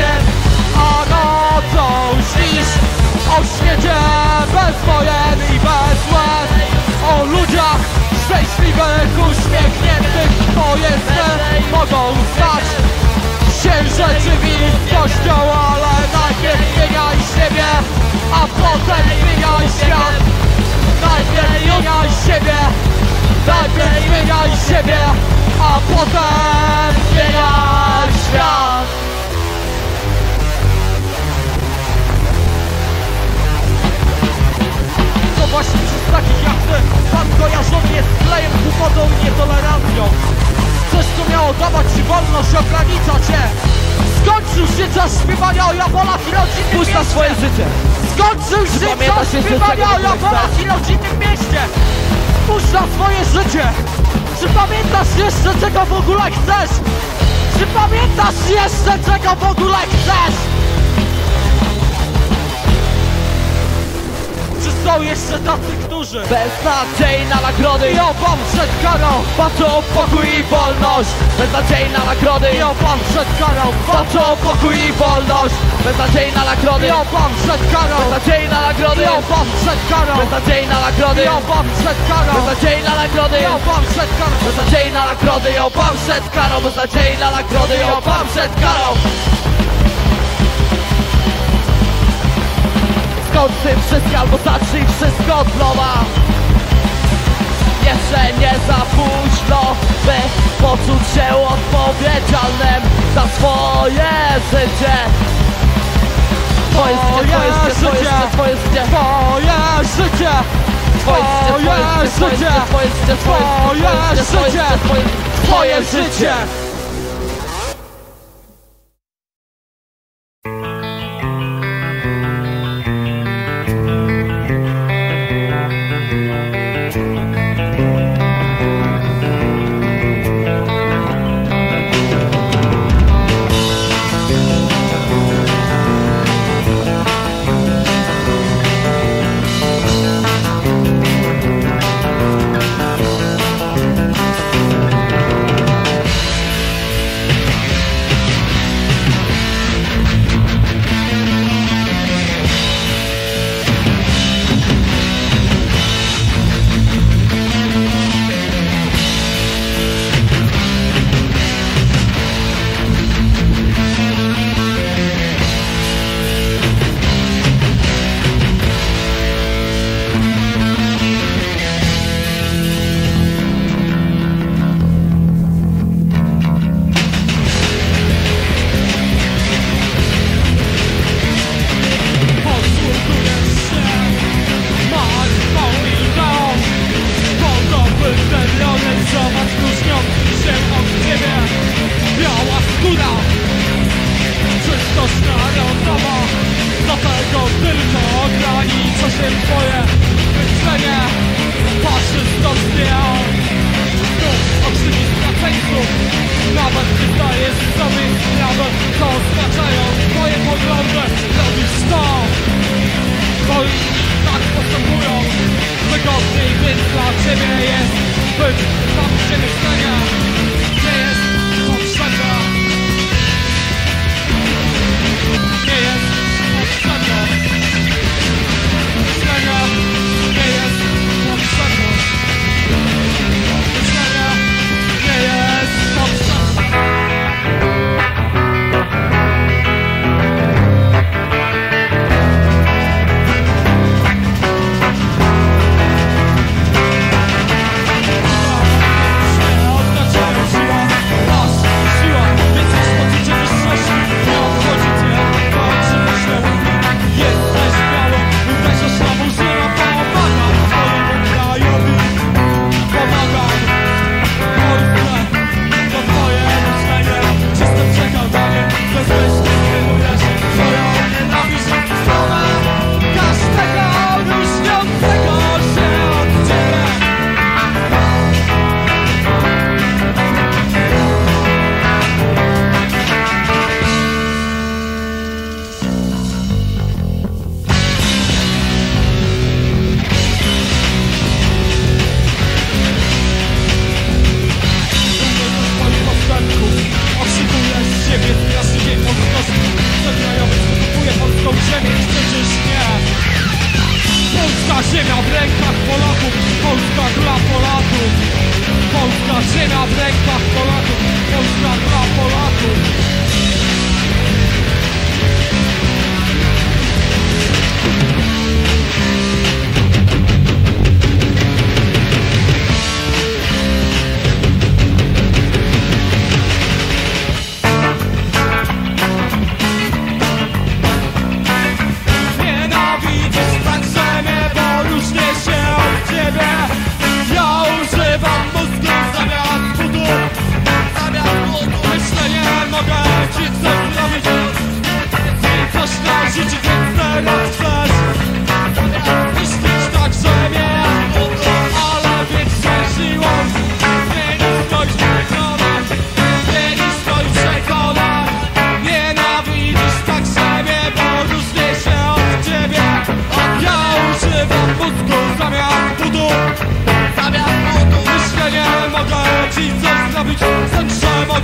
człowiekiem A nocą śnisz o świecie bez wojen i bez łez. O ludziach szczęśliwych, uśmiechniętych Pojęte mogą stać. Się rzeczywistością Ale najpierw zmieniaj siebie, a potem zmieniaj świat. Najpierw zmieniaj siebie, najpierw zmieniaj siebie A potem zmieniaj świat właśnie przez takich jak ty Pan kojarzony jest klejem, głupotą i nietolerancją Coś co miało dawać ci wolność, ogranicza cię. Skończył się czas śpiewania o jabolach i rodzinnym Puść na swoje życie. Skończył się czas śpiewania o jabolach i rodzinnym mieście. Puść na swoje życie. Czy pamiętasz jeszcze czego w ogóle chcesz? Czy pamiętasz jeszcze czego w ogóle chcesz? Czy są jeszcze tacy, którzy Beznadziejna nagrody. I obam przed karą. Patrzą o pokój i wolność. Beznadziejna nagrody. I obam przed karą. Patrzą o pokój i wolność. Beznadziejna nagrody. I obam przed karą. Beznadziejna nagrody. I obam przed karą. Beznadziejna nagrody. I obam przed karą. Beznadziejna nagrody. I obam przed karą. Beznadziejna nagrody. I obam przed karą. Beznadziejna nagrody. I obam przed karą Skończy wszystko albo zacznij wszystko od nowa Jeszcze nie za późno, by poczuć się odpowiedzialnym za swoje życie Twoje życie, twoje życie, twoje życie, twoje życie Twoje życie Twoje życie, twoje życie, twoje życie, twoje życie,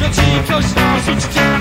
Sądzę, że mogę ci coś narzucić Raz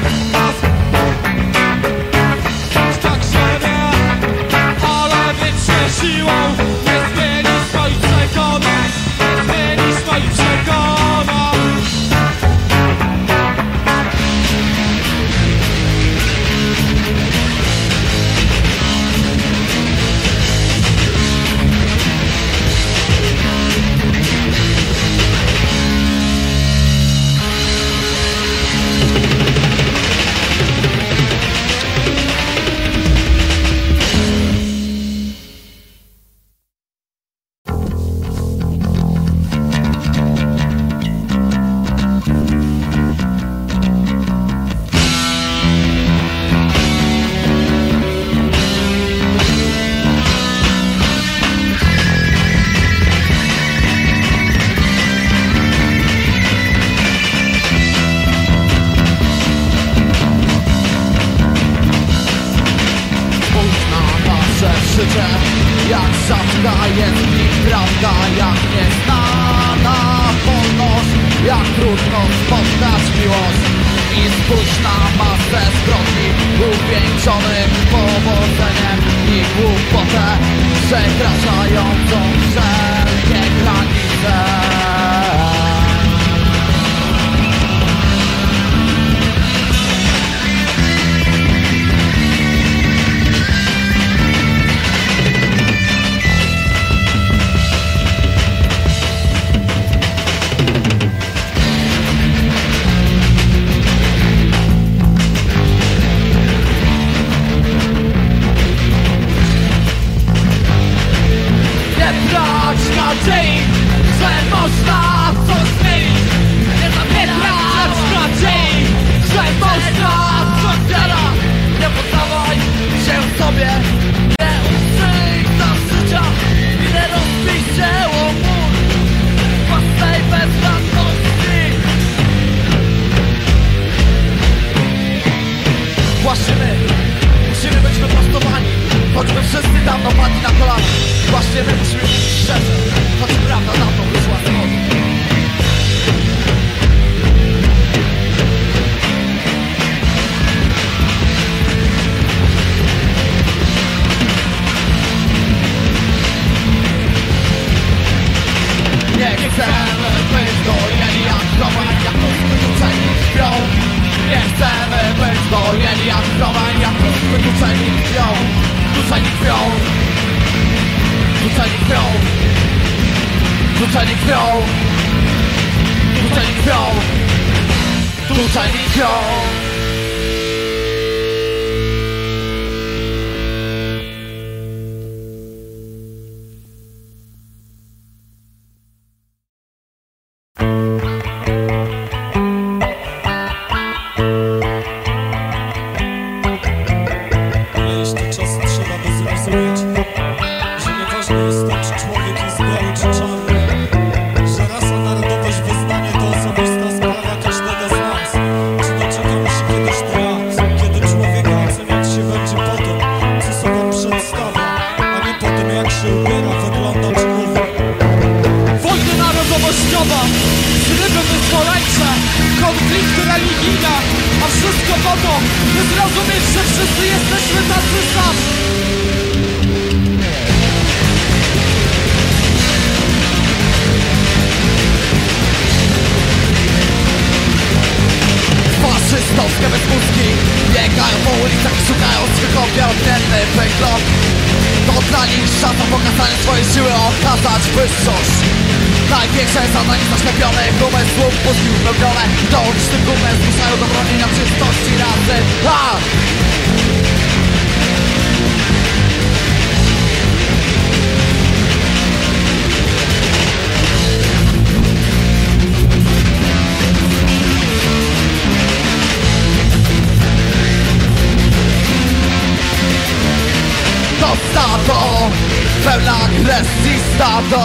pełna agresji stado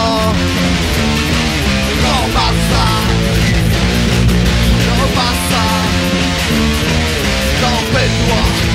Robasa Robasa To bydło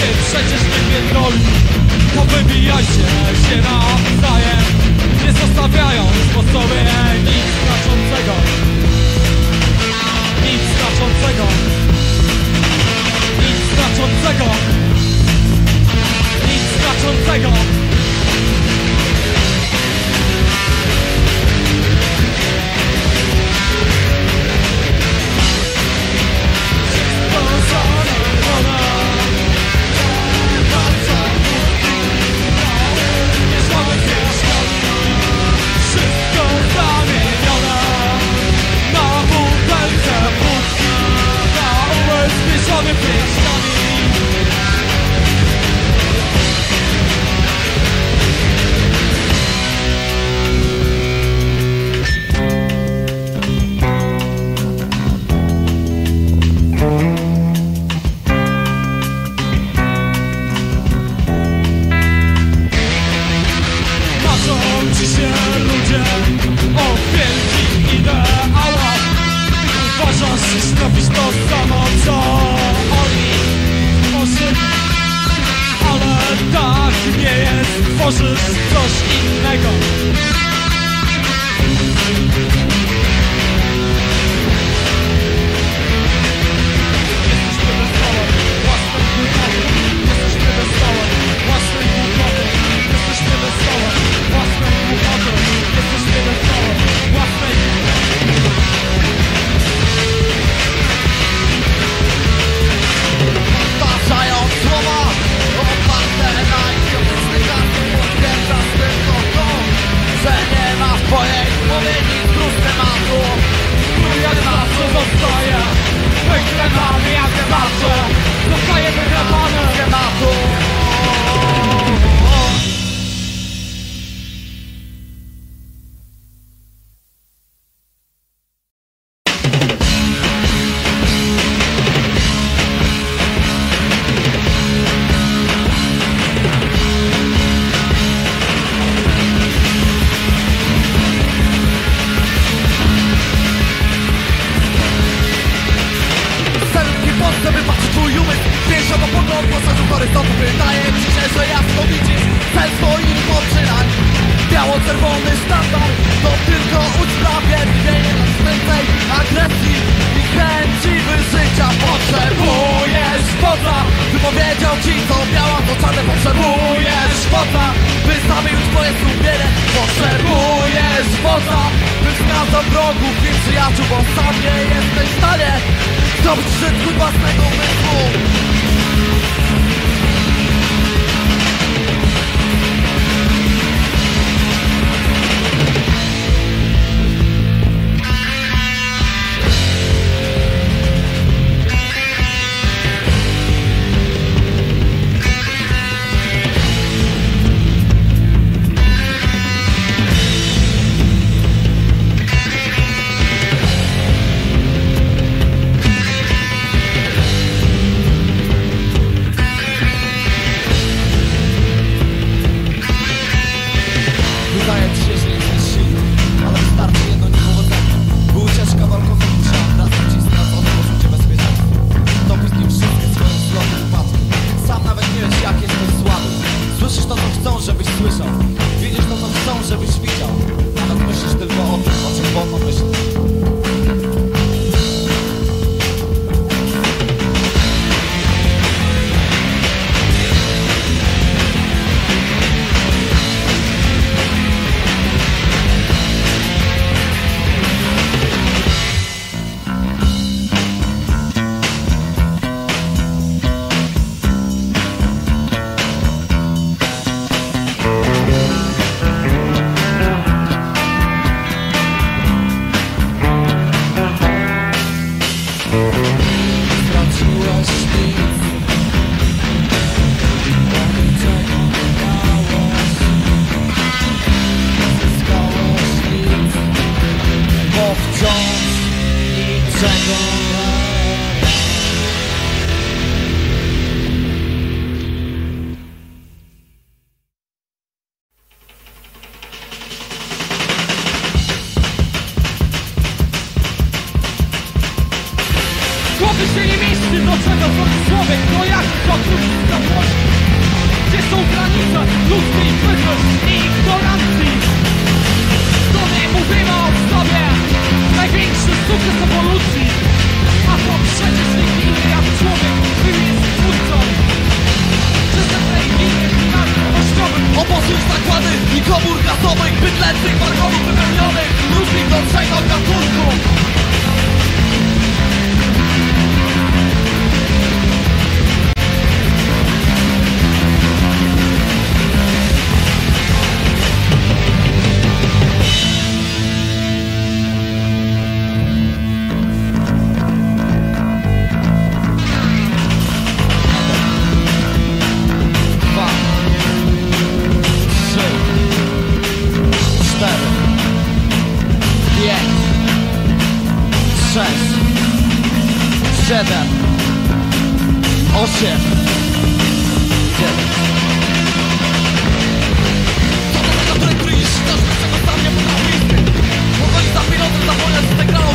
się, przecież nie pierdoli To wybijajcie się na nawzajem. Nie zostawiając po sobie nic znaczącego. Nic znaczącego. Nic znaczącego. Nic znaczącego. Wszystko za nowy prysz, nowy Uważasz, że zrobisz to samo co ale tak nie jest. Tworzysz coś innego. mojej spowiedzi plus tematu. Krója twarzy zostaje. Wyślemy, jak zobaczę Zostaje wygrabany z tematu. Mówią ci co biała, to czarne potrzebujesz. Wodza, by zamienił twoje sumienie Potrzebujesz. Wodza, by wskazał wrogów i przyjaciół Bo sam nie jesteś w stanie zrobić szczyt własnego umysłu. osiem Co do tego trajtujesz, czytasz bez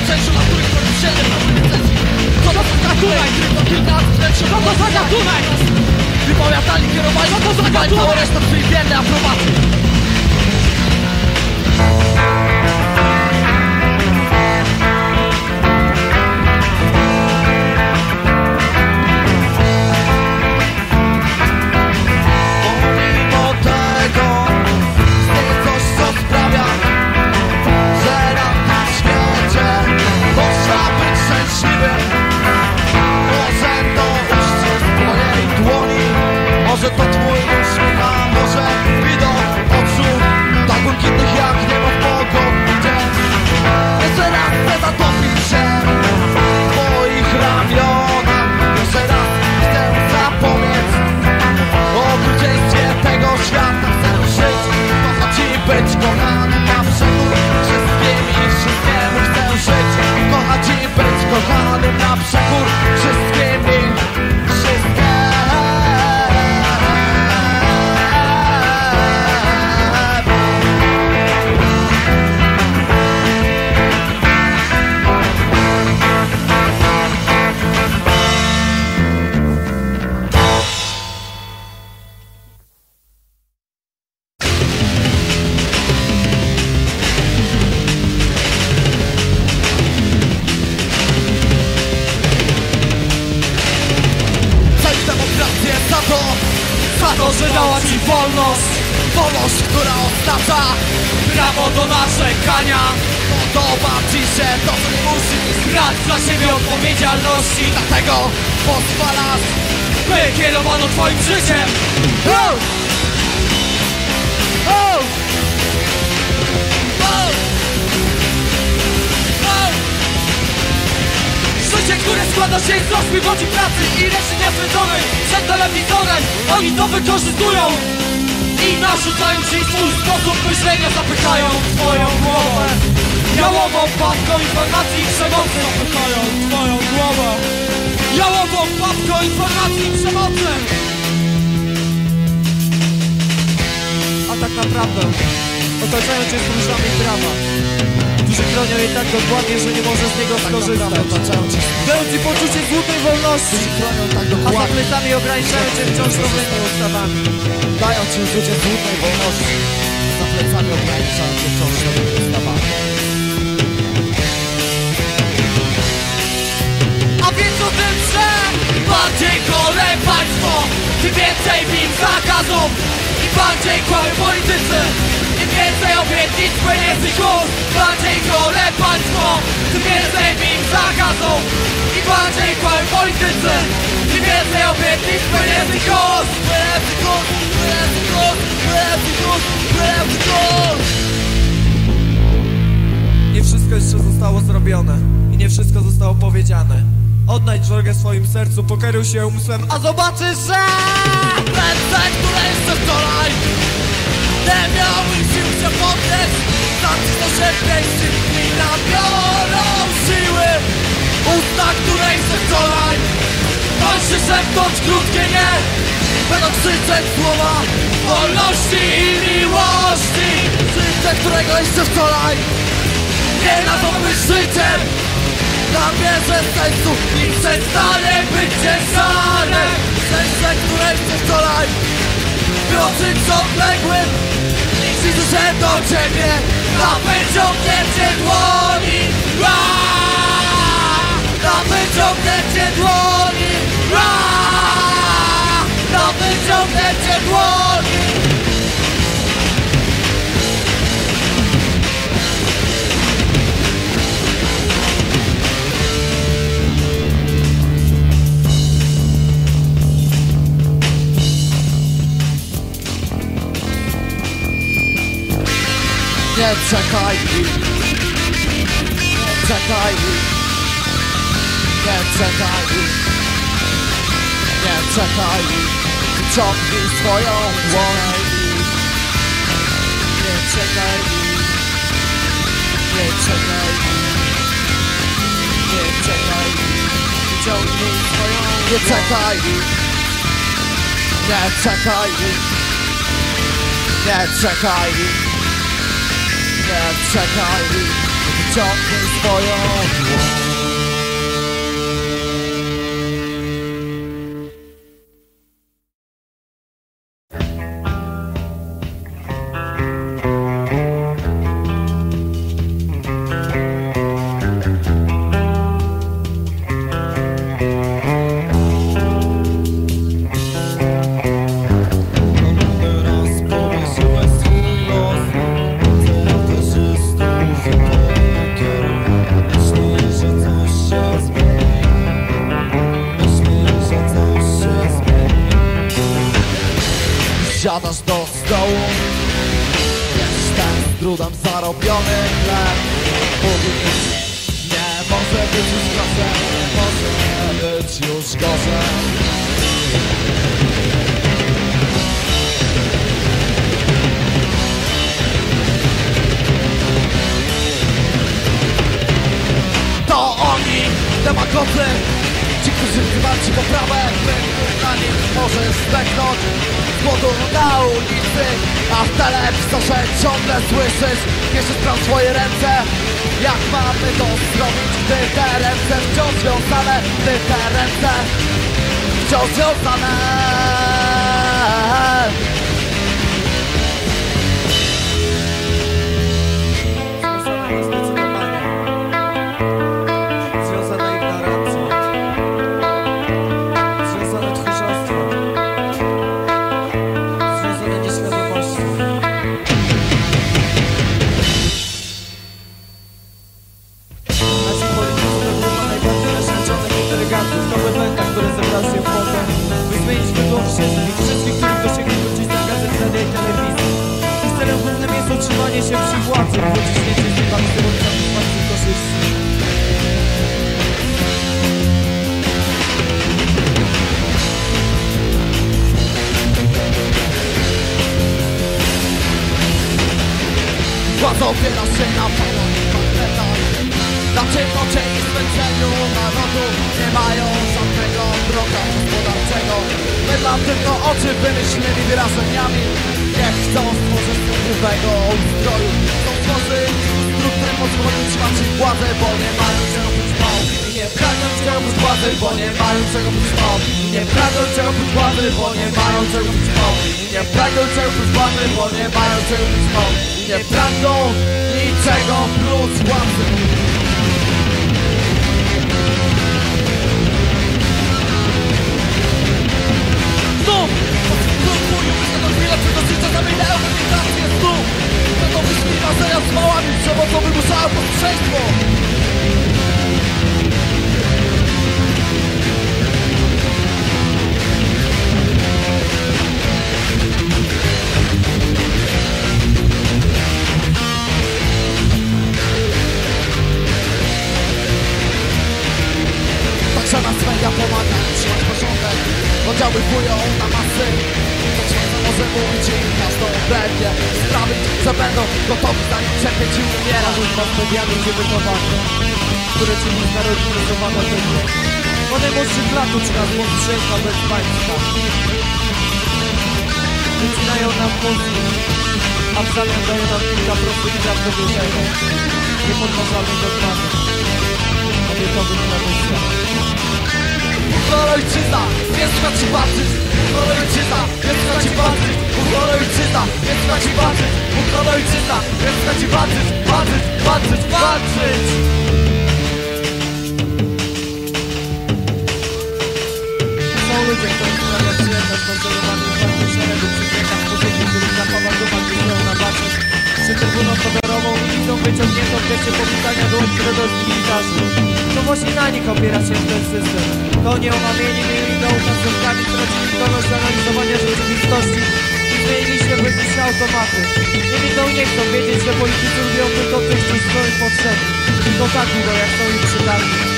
częścią, na których Co to za gatunek? Tylko kilka Co to za gatunek? Wypowiadali, kierowali, co to za gatunek? Całą resztę Tym więcej w nim zakazów I bardziej kłamie politycy. Im więcej obietnic płynie z Bardziej chore państwo Tym więcej w nim zakazów I bardziej kłamie politycy. Im więcej obietnic płynie z Nie wszystko jeszcze zostało zrobione i nie wszystko zostało powiedziane. Odnajdź drogę w swoim sercu, pokieruj się umysłem, a zobaczysz, że Ręce, które jeszcze wczoraj Nie miały sił się podnieść Zaczyna się pieścić i nabiorą siły Usta, które jeszcze wczoraj Bądź się szepnąć krótkie nie Będą krzyczeć słowa wolności i miłości. Życie, którego jeszcze wczoraj Nie nazwałby życiem Na mierze sensu i Przestanie być ciężarem, Serce, które jeszcze wczoraj Wioczyć odległym I zbliży się do ciebie na wyciągnięcie dłoni. Na wyciągnięcie dłoni! Na wyciągnięcie dłoni. Nie czekaj Nie czekaj Nie czekaj Nie czekaj Ciągnij swoją dłoń Nie czekaj Nie czekaj Nie czekaj swoją Nie czekaj Nie czekaj Nie czekaj nie czekaj, wyciągnij swoją. dłoń To oni, demagogy Ci, którzy walczy poprawę By na nich możesz zdechnąć. Głodu na ulicy A w telewizorze ciągle słyszysz. Praw w swoje ręce. Jak mamy to zrobić, gdy te ręce wciąż związane Gdy te ręce wciąż związane Władza opiera się na pałach i banketach Na ciemnocie i spędzeniu narodu Nie mają żadnego wroga gospodarczego. Mydlam tylko oczy wymyślnymi wyrażeniami Nie chcą stworzyć prawdziwego ustroju. Chcą stworzyć utrzymać ich władzę Bo nie mają czego być mał I nie pragną czego być władzy, bo nie mają czego być mał I nie pragną czego być władzy, bo nie mają czego być mał I nie pragną czego być władzy, bo nie mają czego być mał I nie pragną niczego plus władzy medytację znów Będą myśli marzenia z małami przemocą wymuszają posłuszeństwo Także nas media pomaga trzymać porządek. Oddziaływują na masy może mówić im miasto będzie. Sprawić, że będą gotowi zanim cierpieć i umierać Służba z mediami cię wychowana Które cię nie znarodzilizowane będzie Od najmłodszych lat uczy nas mądrzejstwa bez państwa. Wycinają nam mózgi A w zamian dają nam kilka prostych praw do wierzenia Niepodważalnych dogmatów Kobietowych tradycjach Uchwala ojczyzna, nie słucha ci walczyć Uchwala ojczyzna, nie słucha ci walczyć Uchwala ojczyzna, nie słucha ci walczyć Uchwala ojczyzna, nie ci Walczyć, walczyć, walczyć Są wyciągniętą w geście powitania dłoń kredowych gitarzy To właśnie na nich opiera się ten system. To nie omamieni mieli nauka z rękami, stracili zdolność analizowania rzeczywistości. I zmienili się w jakieś automaty. Nie wiedzą, nie chcą wiedzieć, że politycy lubią tylko tych, którzy są im potrzebni Tylko tak długo, jak są im przydatni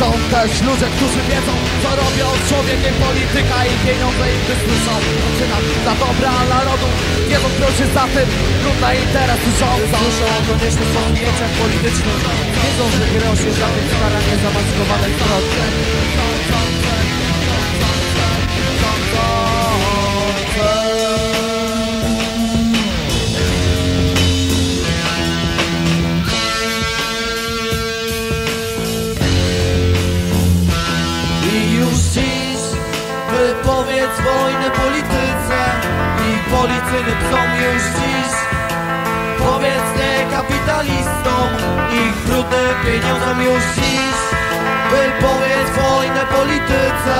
są też ludzie, którzy wiedzą Co robią z człowiekiem polityka i pieniądze im wysłyszą. Zaczyna dla dobra narodu Wiedzą, kto się za tym. Lud na interesy rządzą. Słyszą o koniecznych posunięciach politycznych. Wiedzą, że grą się za tym staranie zamaskowane zbrodnie wypowiedz wojnę polityce I policyjny psom już dziś. Powiedz nie kapitalistom Ich brudnym pieniądzom już dziś. Wypowiedz wojnę polityce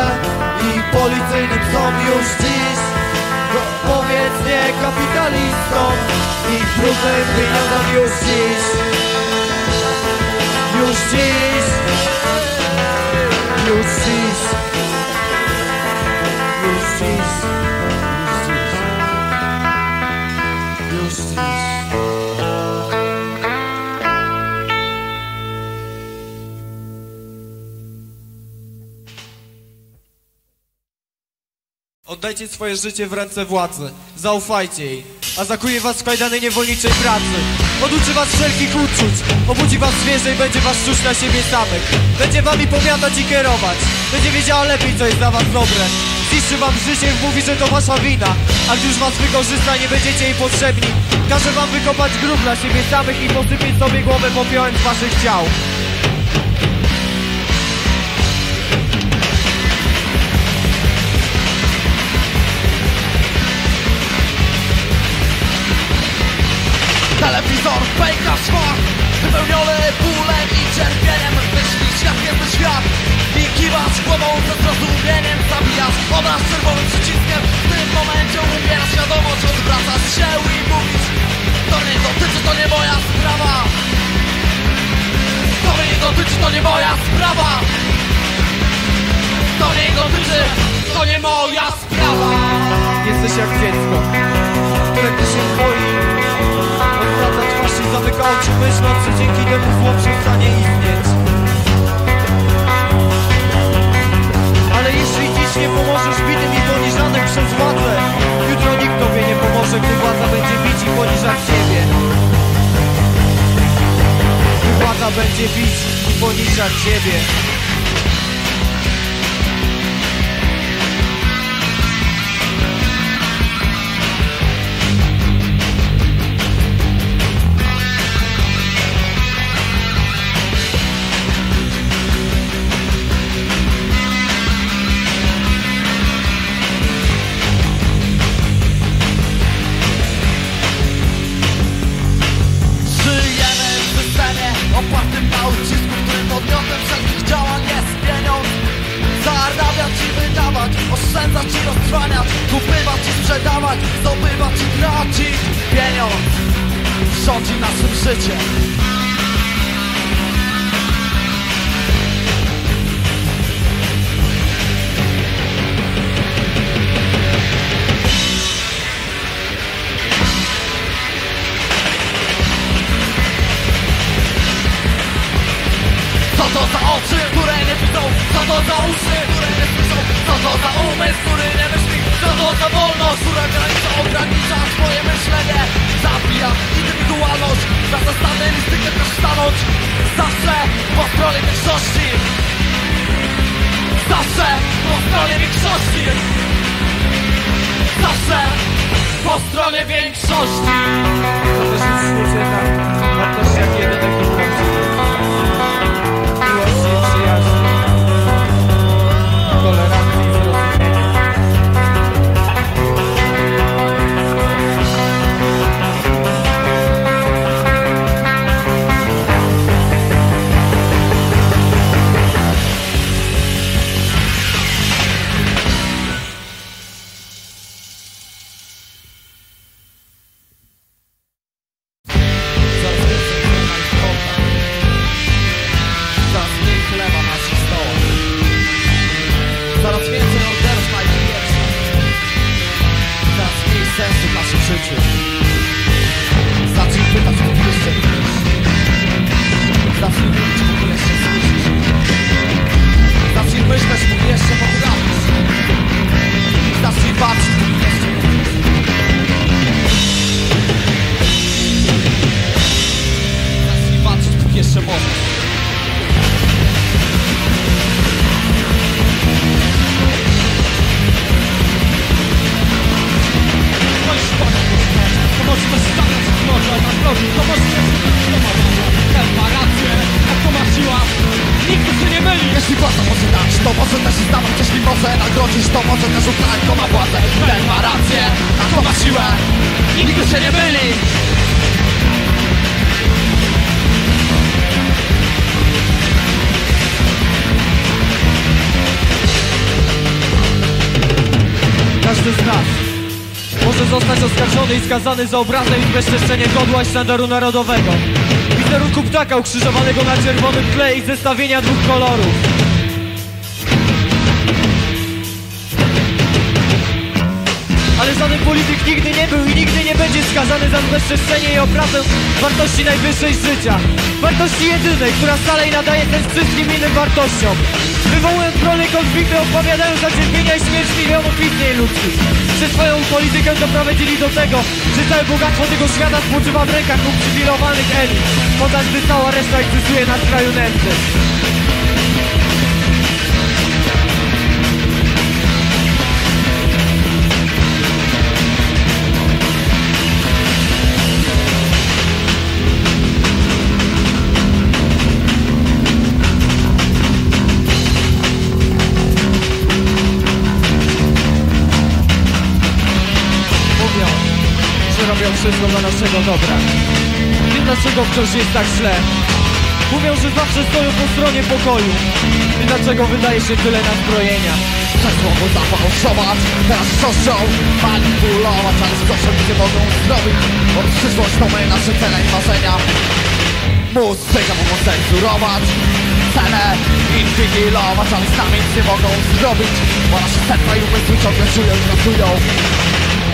I policyjnym psom już dziś. Powiedz nie kapitalistom Ich brudnym pieniądzom już dziś. Już dziś. Już dziś Oddajcie swoje życie w ręce władzy. Zaufajcie jej. A zakuje was w kajdany niewolniczej pracy. Oduczy was wszelkich uczuć. Obudzi was zwierzę i będzie was czuć na siebie samych. Będzie wami pomiatać i kierować. Będzie wiedziała lepiej, co jest dla was dobre. Zniszczy wam życie i mówi, że to wasza wina. A gdy już was wykorzysta, nie będziecie jej potrzebni. Każe wam wykopać grób dla siebie samych i posypieć sobie głowę popiołem z waszych ciał. Telewizor pęka szwach Wypełniony bólem i cierpieniem. Myśli świat jest świat. I kiwasz głową ze zrozumieniem Zabijasz obraz czerwonym przyciskiem. W tym momencie umiera świadomość Odwracasz się i mówisz To mnie dotyczy, to nie moja sprawa. To nie dotyczy, to nie moja sprawa. To nie dotyczy, to nie moja sprawa. Jesteś jak dziecko, oczy myśl nocy Dzięki temu zło przestanie istnieć Ale jeśli dziś nie pomożesz bitym i poniżanym przez władzę Jutro nikt tobie nie pomoże, gdy władza będzie bić i poniżać ciebie. Gdy władza będzie bić i poniżać ciebie. Sprzedawać, zdobywać i tracić Pieniądz rządzi naszym życiem Co to za oczy, które nie widzą? Co to za uszy, instynkt też stanąć Zawsze po stronie większości. Zawsze po stronie większości. Zawsze po stronie większości. To też jest świecie tak. Wartości jak jeden taki nagrodzić, to może też ukraść To ma władzę, ten ma rację, a to ma siłę Nigdy się nie myli Każdy z nas może zostać oskarżony i skazany za obrazę i bezczeszczenie godła i sztandaru narodowego. Wizerunku ptaka ukrzyżowanego na czerwonym tle i zestawienia dwóch kolorów. Polityk nigdy nie był i nigdy nie będzie skazany za bezczeszczenie i obrazę wartości najwyższej życia. Wartości jedynej, która stale nadaje sens wszystkim innym wartościom. Wywołując brony konflikty, odpowiadają za cierpienia i śmierć milionów istnień ludzkich. Przez swoją politykę doprowadzili do tego, że całe bogactwo tego świata spoczywa w rękach uprzywilejowanych elit, podczas gdy cała reszta egzystuje na skraju nędzy. Że robią wszystko dla naszego dobra. Wiem dlaczego wciąż jest tak źle. Mówią, że zawsze stoją po stronie pokoju. I dlaczego wydaje się tyle na zbrojenia. Przez słowo zafałszować, teraz chcą manipulować Ale z proszę nie mogą zrobić Bo przyszłość to my, nasze cele i marzenia Muzyka mogą cenzurować Cele inwigilować Ale z nami nic nie mogą zrobić Bo nasze serca i umysły ciągle czują i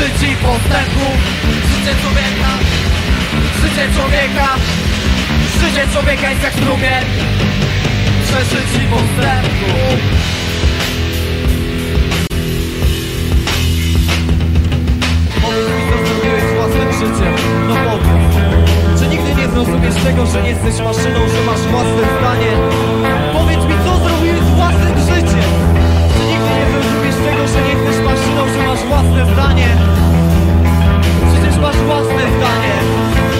Przeżyć i postępów Życie człowieka Życie człowieka Życie człowieka jest jak strumień Przeżyć i postępów życiem. No powiedz. Czy nigdy nie zrozumiesz tego, że nie jesteś maszyną, że masz własne zdanie? Powiedz mi, co zrobiłeś z własnym życiem. Czy nigdy nie zrozumiesz tego, że nie jesteś maszyną, masz własne zdanie? Przecież masz własne zdanie.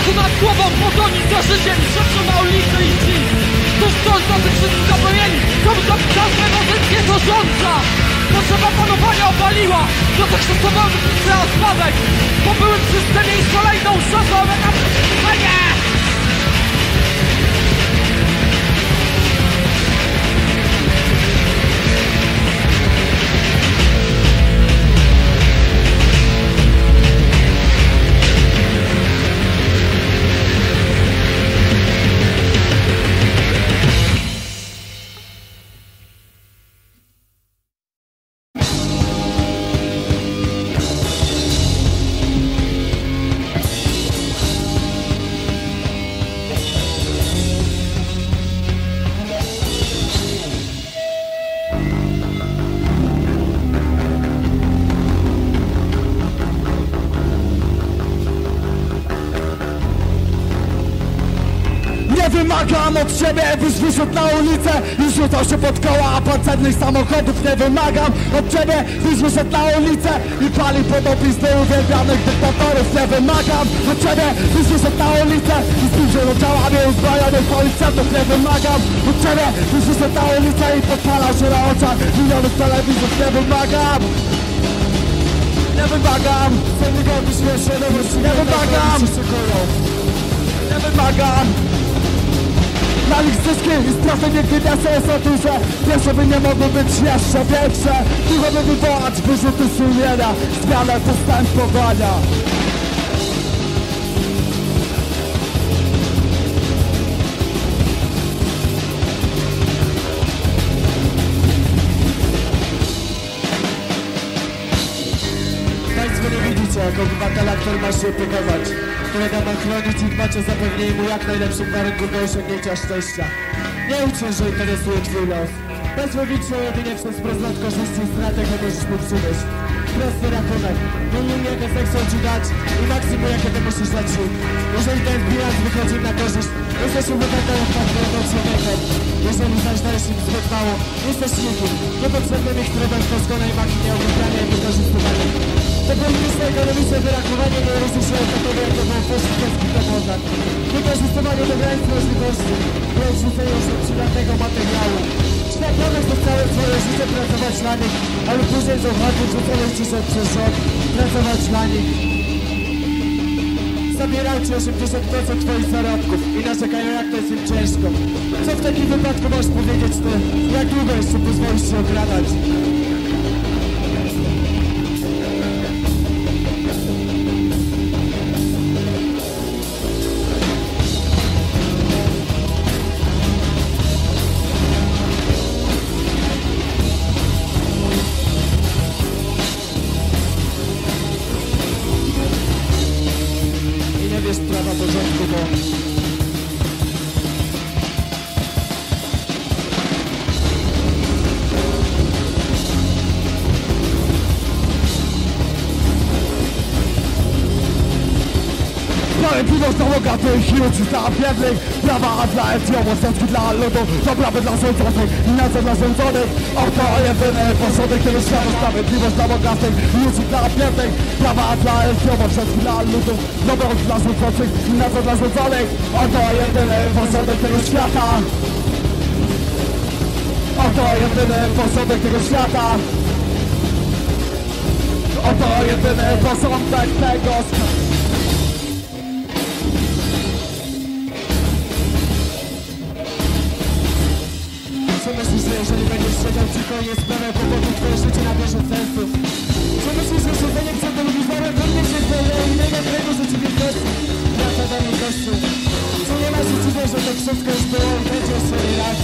Bez dachu nad głową pogoni za życiem Szepczą na i ci Któż coś za tym wszystkim zapomnieli Są zapisane pozycję do rządza. Potrzeba panowania obaliła Dotychczasowy a spadek Po byłym systemie i kolejną szansą na przestrzenie byś wyszedł na ulicę i rzucał się pod koła pancernych samochodów Nie wymagam od ciebie, byś wyszedł na ulicę i pali podopisty uwielbianych dyktatorów Nie wymagam od ciebie, byś wyszedł na ulicę i z dużo ciałami uzbrojonych policjantów Nie wymagam od ciebie, byś wyszedł na ulicę i podpalał się na oczach milionów telewizorów Nie wymagam. Nie wymagam. Chcę wygody śmieszne, nowości Nie wymagam. Nie wymagam na nich zyski i straty nigdy nie są za duże Pierwsze by nie mogły być jeszcze większe. By wywołać wyrzuty sumienia Zmianę postępowania. Państwo nie widzicie jako obywatela, który ma się opiekować Którego ma chronić i dbać o zapewnienie mu jak najlepszych warunków do osiągnięcia szczęścia. Nie uczę, że interesuje twój los. Widzą jedynie przez rozlot korzyści straty, jakie możesz mu przywieźć Prosty rachunek, minimum jakie zechcą ci dać i maksimum jakie ty musisz dać Jeżeli ten bilans wychodzi na korzyść, jesteś obywatelem prawdziwym człowiekiem. Jeżeli zaś dajesz im zbyt mało, jesteś nikim, niepotrzebnymi, które bez doskonałej machiny obrzucania i wykorzystywania to polityczne ekonomiczne wyrachowanie nie różni się od takiego, było w polskich polskich domowach. Wykorzystywanie do granic możliwości, wręcz rzucenie się przydatnego materiału. Światowych to całe swoje życie pracować na nich, ale później z ochotą rzuconych się przez rząd pracować na nich. Zabierają ci 80% twoich zarobków i narzekają jak to jest im ciężko. Co w takim wypadku możesz powiedzieć ty? Jak długo jeszcze pozwolisz się okradać? Dla i uczy dla biednych. Prawa dla Etiopów, setki dla ludu. Doprawy dla rządzących i nadzór dla rządzonych Oto jedyny porządek tego świata Sprawiedliwość dla bogatych. Uczy dla biednych. Prawa dla Etiopów, setki dla ludu. Dobrobyt dla rządzących i nadzór dla rządzonych Oto jedyny porządek tego świata. Oto jedyny porządek tego świata. Oto jedyny porządek tego świata jeżeli będziesz siedział cicho i nie sprawiał kłopotu, twoje życie nabierze sensu? Co myślisz, że siedzenie przed telewizorem wyjdzie się z innego kręgu rzeczywistości? Wraca do mnie kościół. Czy nie masz uczucia, że to wszystko już było i będzie jeszcze nie raz?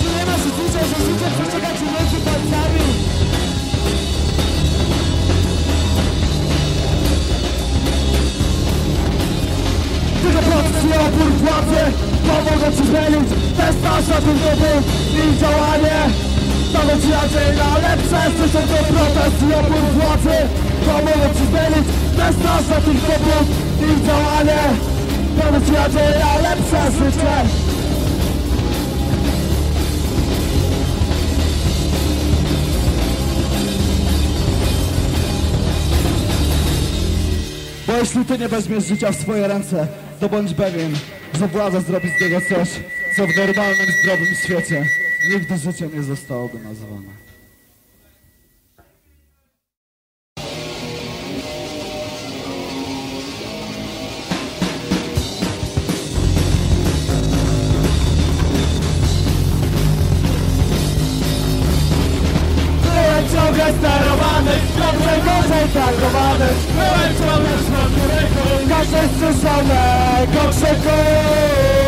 Czy nie masz uczucia, że życie przecieka ci między palcami? Tylko proces i opór władzy Pomogą ci zmienić Ten staż na tym dobu i działanie Ci nadzieję na lepsze Słyszę to protest i opór władzy Pomogą ci zmienić. Na tym dobu i działanie ci nadzieję na lepsze życie Bo jeśli ty nie weźmiesz życia w swoje ręce, to bądź pewien, że władza zrobi z tego coś, co w normalnym, zdrowym świecie nigdy życiem nie zostałoby nazwane. Ciągle sterowany, dobrze gorzej traktowany Byłem ciągle w środku ręku Każdy słyszał mego krzyku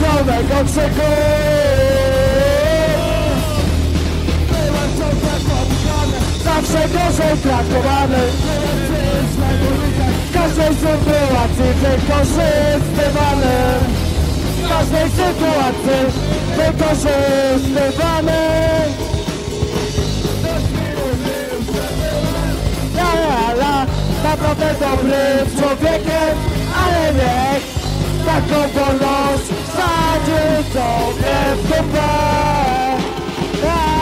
Nie Byłem ciągle popchany Zawsze gorzej traktowany. Każdej sytuacji wykorzystywany W każdej sytuacji wykorzystywany La la la, naprawdę dobrym człowiekiem, ale niech taką wolność wsadzi sobie w dupę. La.